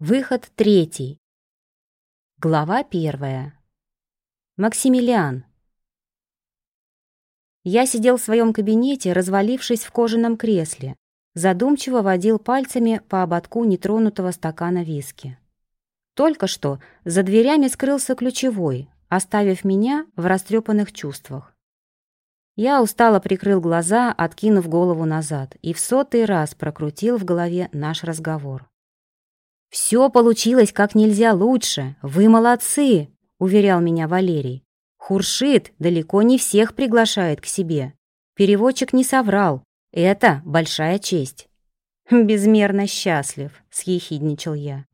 Выход третий. Глава первая. Максимилиан. Я сидел в своем кабинете, развалившись в кожаном кресле, задумчиво водил пальцами по ободку нетронутого стакана виски. Только что за дверями скрылся ключевой, оставив меня в растрепанных чувствах. Я устало прикрыл глаза, откинув голову назад, и в сотый раз прокрутил в голове наш разговор. «Все получилось как нельзя лучше. Вы молодцы!» — уверял меня Валерий. «Хуршит далеко не всех приглашает к себе. Переводчик не соврал. Это большая честь». «Безмерно счастлив», — съехидничал я.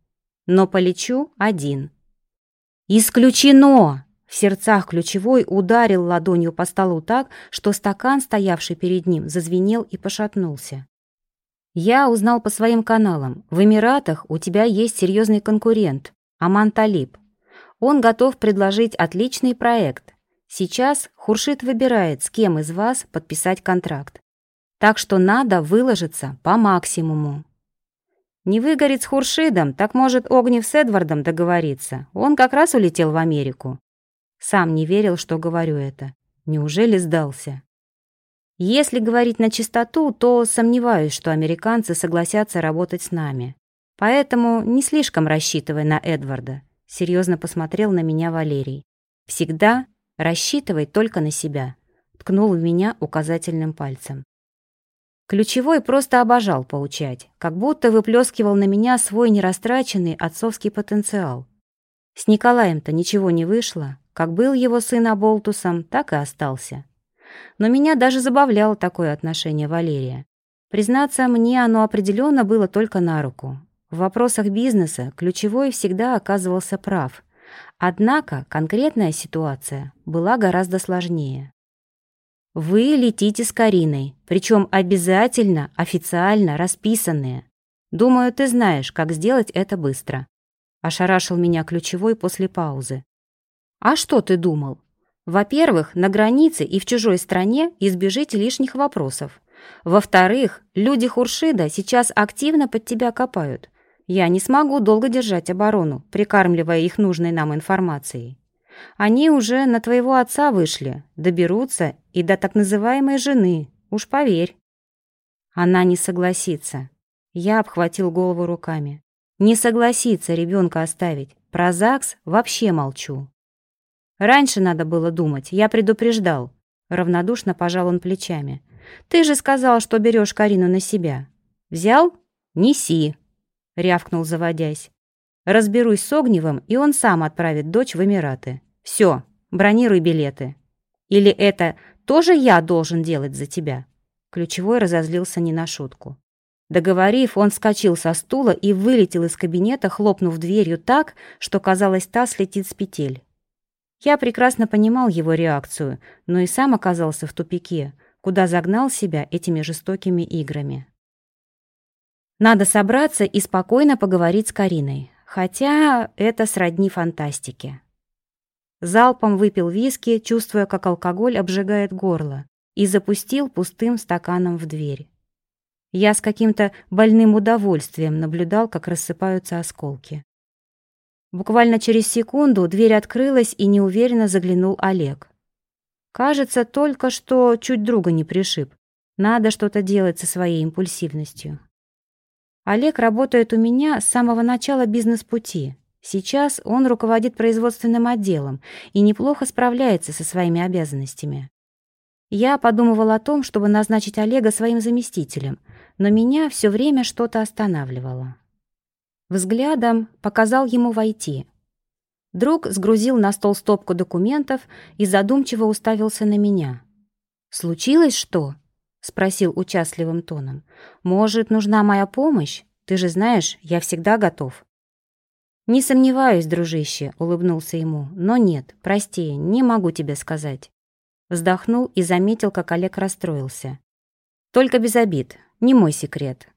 «Но полечу один». «Исключено!» В сердцах ключевой ударил ладонью по столу так, что стакан, стоявший перед ним, зазвенел и пошатнулся. Я узнал по своим каналам. В Эмиратах у тебя есть серьезный конкурент, Аман Талиб. Он готов предложить отличный проект. Сейчас Хуршит выбирает, с кем из вас подписать контракт. Так что надо выложиться по максимуму. Не выгорит с Хуршидом, так может Огнев с Эдвардом договориться. Он как раз улетел в Америку. Сам не верил, что говорю это. Неужели сдался? Если говорить на чистоту, то сомневаюсь, что американцы согласятся работать с нами. Поэтому не слишком рассчитывай на Эдварда. Серьезно посмотрел на меня Валерий. Всегда рассчитывай только на себя. Ткнул в меня указательным пальцем. Ключевой просто обожал поучать, как будто выплескивал на меня свой нерастраченный отцовский потенциал. С Николаем-то ничего не вышло, как был его сын Аболтусом, так и остался. Но меня даже забавляло такое отношение Валерия. Признаться, мне оно определенно было только на руку. В вопросах бизнеса ключевой всегда оказывался прав. Однако конкретная ситуация была гораздо сложнее. Вы летите с Кариной, причем обязательно, официально расписанные. Думаю, ты знаешь, как сделать это быстро. Ошарашил меня ключевой после паузы. А что ты думал? Во-первых, на границе и в чужой стране избежите лишних вопросов. Во-вторых, люди Хуршида сейчас активно под тебя копают. Я не смогу долго держать оборону, прикармливая их нужной нам информацией. Они уже на твоего отца вышли, доберутся и до так называемой жены, уж поверь. Она не согласится. Я обхватил голову руками. Не согласится ребенка оставить. Про ЗАГС вообще молчу. Раньше надо было думать, я предупреждал. Равнодушно пожал он плечами. Ты же сказал, что берешь Карину на себя. Взял? Неси, рявкнул, заводясь. Разберусь с Огневым, и он сам отправит дочь в Эмираты. Все, бронируй билеты. Или это тоже я должен делать за тебя?» Ключевой разозлился не на шутку. Договорив, он вскочил со стула и вылетел из кабинета, хлопнув дверью так, что, казалось, та слетит с петель. Я прекрасно понимал его реакцию, но и сам оказался в тупике, куда загнал себя этими жестокими играми. Надо собраться и спокойно поговорить с Кариной, хотя это сродни фантастике. Залпом выпил виски, чувствуя, как алкоголь обжигает горло, и запустил пустым стаканом в дверь. Я с каким-то больным удовольствием наблюдал, как рассыпаются осколки. Буквально через секунду дверь открылась и неуверенно заглянул Олег. Кажется, только что чуть друга не пришиб. Надо что-то делать со своей импульсивностью. Олег работает у меня с самого начала бизнес-пути. Сейчас он руководит производственным отделом и неплохо справляется со своими обязанностями. Я подумывал о том, чтобы назначить Олега своим заместителем, но меня все время что-то останавливало. Взглядом показал ему войти. Друг сгрузил на стол стопку документов и задумчиво уставился на меня. «Случилось что?» — спросил участливым тоном. «Может, нужна моя помощь? Ты же знаешь, я всегда готов». «Не сомневаюсь, дружище», — улыбнулся ему. «Но нет, прости, не могу тебе сказать». Вздохнул и заметил, как Олег расстроился. «Только без обид, не мой секрет.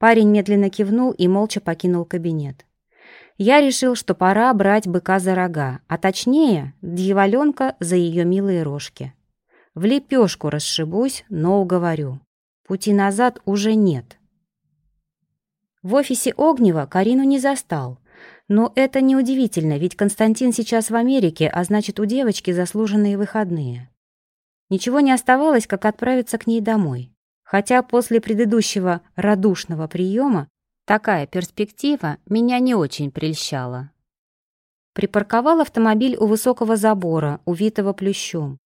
Парень медленно кивнул и молча покинул кабинет. Я решил, что пора брать быка за рога, а точнее, дьяволенка за ее милые рожки. В лепешку расшибусь, но уговорю. Пути назад уже нет. В офисе Огнева Карину не застал. Но это неудивительно, ведь Константин сейчас в Америке, а значит, у девочки заслуженные выходные. Ничего не оставалось, как отправиться к ней домой. Хотя после предыдущего радушного приема такая перспектива меня не очень прельщала. Припарковал автомобиль у высокого забора, увитого плющом,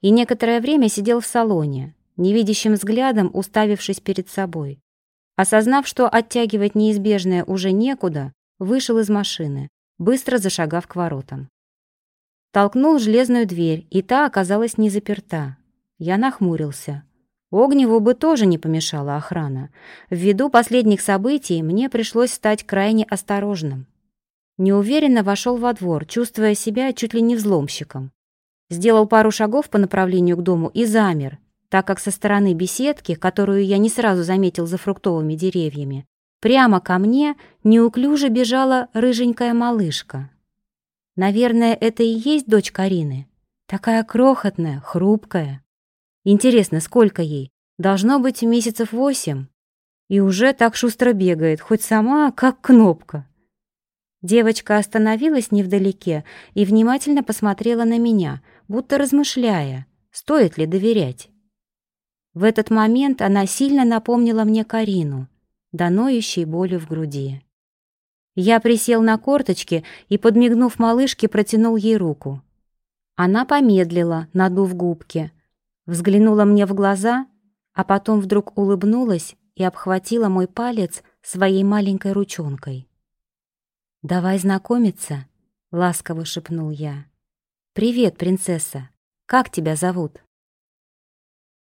и некоторое время сидел в салоне, невидящим взглядом уставившись перед собой. Осознав, что оттягивать неизбежное уже некуда, вышел из машины, быстро зашагав к воротам. Толкнул железную дверь, и та оказалась не заперта. Я нахмурился. Огневу бы тоже не помешала охрана. Ввиду последних событий мне пришлось стать крайне осторожным. Неуверенно вошел во двор, чувствуя себя чуть ли не взломщиком. Сделал пару шагов по направлению к дому и замер, так как со стороны беседки, которую я не сразу заметил за фруктовыми деревьями, прямо ко мне неуклюже бежала рыженькая малышка. Наверное, это и есть дочь Карины. Такая крохотная, хрупкая. Интересно, сколько ей? Должно быть месяцев восемь. И уже так шустро бегает, хоть сама, как кнопка. Девочка остановилась невдалеке и внимательно посмотрела на меня, будто размышляя, стоит ли доверять. В этот момент она сильно напомнила мне Карину, до ноющей боли в груди. Я присел на корточки и, подмигнув малышке, протянул ей руку. Она помедлила, надув губки, взглянула мне в глаза, а потом вдруг улыбнулась и обхватила мой палец своей маленькой ручонкой. «Давай знакомиться», — ласково шепнул я. «Привет, принцесса. Как тебя зовут?»